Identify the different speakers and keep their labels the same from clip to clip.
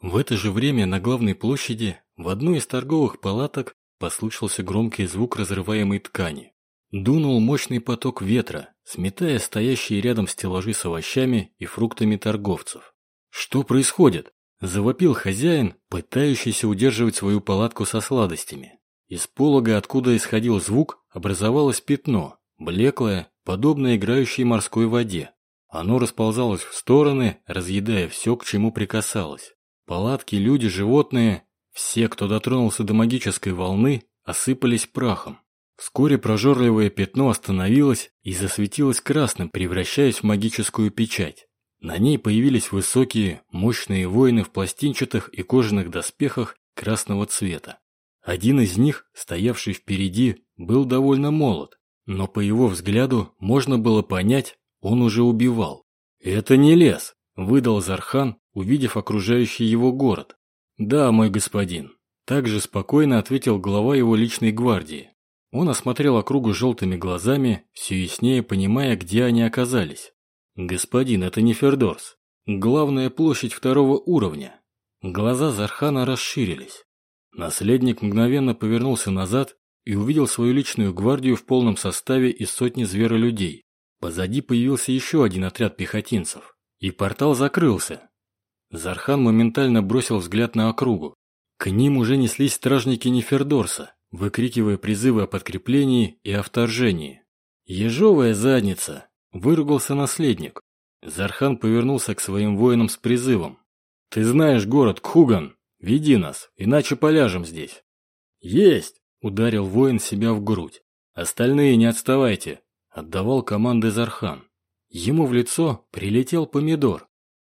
Speaker 1: В это же время на главной площади в одной из торговых палаток послышался громкий звук разрываемой ткани. Дунул мощный поток ветра, сметая стоящие рядом стеллажи с овощами и фруктами торговцев. «Что происходит?» – завопил хозяин, пытающийся удерживать свою палатку со сладостями. Из полога, откуда исходил звук, образовалось пятно, блеклое, подобное играющей морской воде. Оно расползалось в стороны, разъедая все, к чему прикасалось. Палатки, люди, животные, все, кто дотронулся до магической волны, осыпались прахом. Вскоре прожорливое пятно остановилось и засветилось красным, превращаясь в магическую печать. На ней появились высокие, мощные воины в пластинчатых и кожаных доспехах красного цвета. Один из них, стоявший впереди, был довольно молод, но по его взгляду можно было понять, он уже убивал. «Это не лес», – выдал Зархан, увидев окружающий его город. «Да, мой господин», – также спокойно ответил глава его личной гвардии. Он осмотрел округу желтыми глазами, все яснее понимая, где они оказались. «Господин, это не Фердорс. Главная площадь второго уровня». Глаза Зархана расширились. Наследник мгновенно повернулся назад и увидел свою личную гвардию в полном составе из сотни зверолюдей. Позади появился еще один отряд пехотинцев, и портал закрылся, Зархан моментально бросил взгляд на округу. К ним уже неслись стражники Нефердорса, выкрикивая призывы о подкреплении и о вторжении. «Ежовая задница!» – выругался наследник. Зархан повернулся к своим воинам с призывом. «Ты знаешь город Кхуган, веди нас, иначе поляжем здесь». «Есть!» – ударил воин себя в грудь. «Остальные не отставайте!» – отдавал команды Зархан. Ему в лицо прилетел помидор.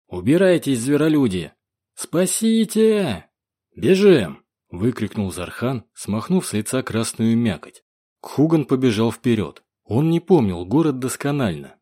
Speaker 1: «Убирайтесь, зверолюди! Спасите! Бежим!» – выкрикнул Зархан, смахнув с лица красную мякоть. Кхуган побежал вперед. Он не помнил город досконально,